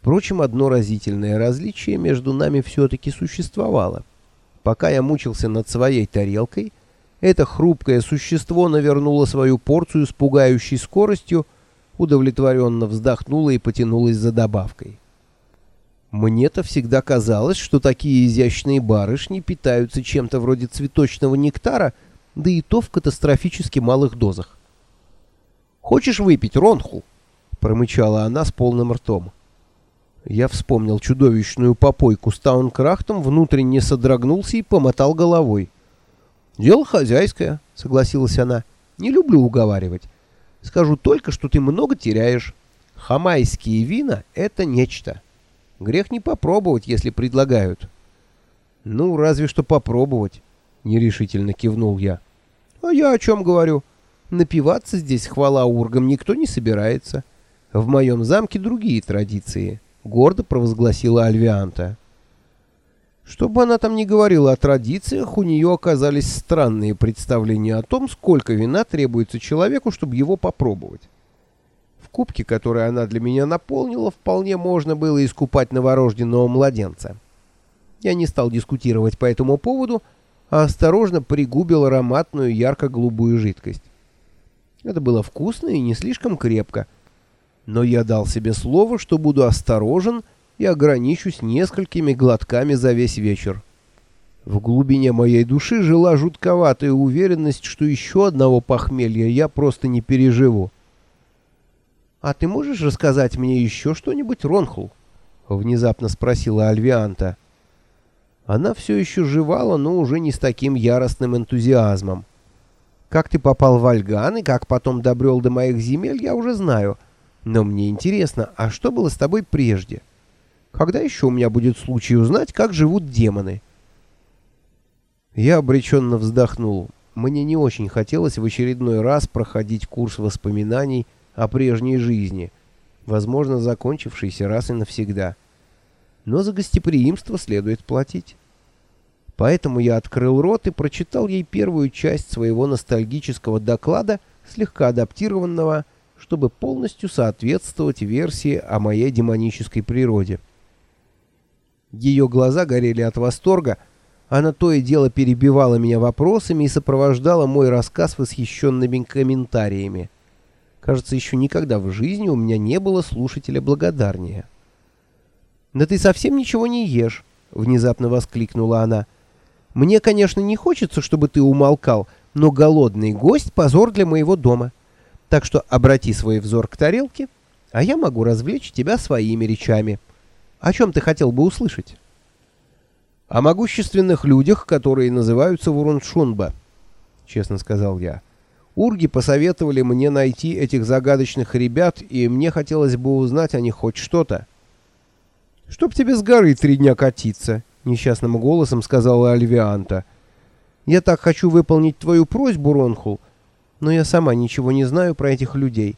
Впрочем, одно разительное различие между нами все-таки существовало. Пока я мучился над своей тарелкой, это хрупкое существо навернуло свою порцию с пугающей скоростью, удовлетворенно вздохнуло и потянулось за добавкой. Мне-то всегда казалось, что такие изящные барышни питаются чем-то вроде цветочного нектара, да и то в катастрофически малых дозах. «Хочешь выпить, Ронхул?» — промычала она с полным ртом. Я вспомнил чудовищную попойку с Таункрахтом, внутренне содрогнулся и помотал головой. «Дело хозяйское», — согласилась она. «Не люблю уговаривать. Скажу только, что ты много теряешь. Хамайские вина — это нечто. Грех не попробовать, если предлагают». «Ну, разве что попробовать», — нерешительно кивнул я. «А я о чем говорю? Напиваться здесь, хвала ургам, никто не собирается. В моем замке другие традиции». — гордо провозгласила Альвианта. Что бы она там ни говорила о традициях, у нее оказались странные представления о том, сколько вина требуется человеку, чтобы его попробовать. В кубке, который она для меня наполнила, вполне можно было искупать новорожденного младенца. Я не стал дискутировать по этому поводу, а осторожно пригубил ароматную ярко-голубую жидкость. Это было вкусно и не слишком крепко — но я дал себе слово, что буду осторожен и ограничусь несколькими глотками за весь вечер. В глубине моей души жила жутковатая уверенность, что еще одного похмелья я просто не переживу. «А ты можешь рассказать мне еще что-нибудь, Ронхул?» — внезапно спросила Альвианта. Она все еще жевала, но уже не с таким яростным энтузиазмом. «Как ты попал в Альган и как потом добрел до моих земель, я уже знаю». Но мне интересно, а что было с тобой прежде? Когда еще у меня будет случай узнать, как живут демоны?» Я обреченно вздохнул. Мне не очень хотелось в очередной раз проходить курс воспоминаний о прежней жизни, возможно, закончившейся раз и навсегда. Но за гостеприимство следует платить. Поэтому я открыл рот и прочитал ей первую часть своего ностальгического доклада, слегка адаптированного чтобы полностью соответствовать версии о моей демонической природе. Ее глаза горели от восторга, она то и дело перебивала меня вопросами и сопровождала мой рассказ восхищенными комментариями. Кажется, еще никогда в жизни у меня не было слушателя благодарнее. «Да ты совсем ничего не ешь», — внезапно воскликнула она. «Мне, конечно, не хочется, чтобы ты умолкал, но голодный гость — позор для моего дома». Так что обрати свой взор к тарелке, а я могу развлечь тебя своими речами. О чем ты хотел бы услышать? О могущественных людях, которые называются Вуруншунба, честно сказал я. Урги посоветовали мне найти этих загадочных ребят, и мне хотелось бы узнать о них хоть что-то. «Чтоб тебе с горы три дня катиться», — несчастным голосом сказала Альвианта. «Я так хочу выполнить твою просьбу, Ронхул, но я сама ничего не знаю про этих людей.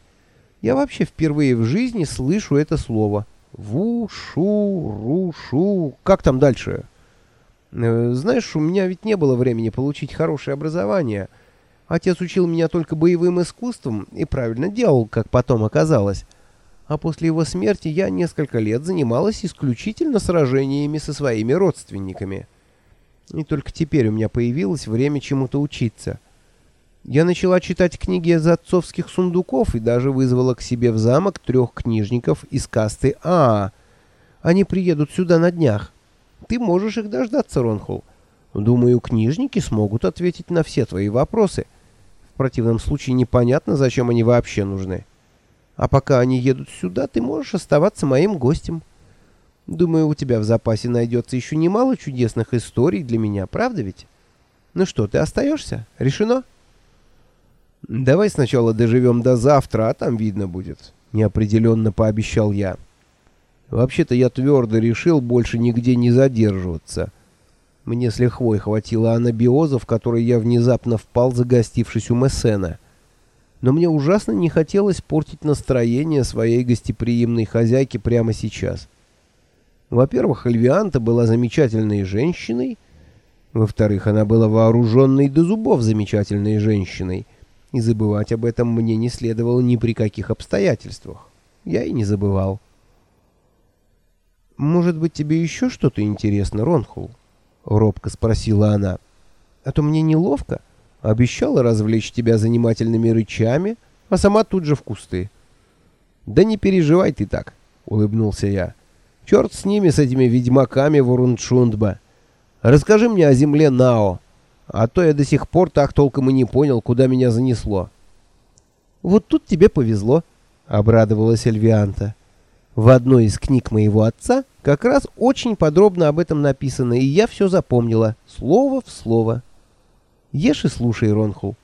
Я вообще впервые в жизни слышу это слово. Ву-шу, ру-шу, как там дальше? Э, знаешь, у меня ведь не было времени получить хорошее образование. Отец учил меня только боевым искусствам и правильно делал, как потом оказалось. А после его смерти я несколько лет занималась исключительно сражениями со своими родственниками. И только теперь у меня появилось время чему-то учиться. Я начала читать книги из отцовских сундуков и даже вызвала к себе в замок трех книжников из касты А. Они приедут сюда на днях. Ты можешь их дождаться, Ронхол. Думаю, книжники смогут ответить на все твои вопросы. В противном случае непонятно, зачем они вообще нужны. А пока они едут сюда, ты можешь оставаться моим гостем. Думаю, у тебя в запасе найдется еще немало чудесных историй для меня, правда ведь? Ну что, ты остаешься? Решено?» «Давай сначала доживем до завтра, а там видно будет», — неопределенно пообещал я. «Вообще-то я твердо решил больше нигде не задерживаться. Мне с лихвой хватило анабиоза, в который я внезапно впал, загостившись у Мессена. Но мне ужасно не хотелось портить настроение своей гостеприимной хозяйки прямо сейчас. Во-первых, Альвианта была замечательной женщиной, во-вторых, она была вооруженной до зубов замечательной женщиной — и забывать об этом мне не следовало ни при каких обстоятельствах. Я и не забывал. «Может быть, тебе еще что-то интересно, Ронхул?» — робко спросила она. «А то мне неловко. Обещала развлечь тебя занимательными рычами, а сама тут же в кусты». «Да не переживай ты так», — улыбнулся я. «Черт с ними, с этими ведьмаками Вурунчундба. Расскажи мне о земле Нао, а то я до сих пор так толком и не понял, куда меня занесло». «Вот тут тебе повезло», — обрадовалась Эльвианта. В одной из книг моего отца как раз очень подробно об этом написано, и я все запомнила, слово в слово. Ешь и слушай, Ронхул.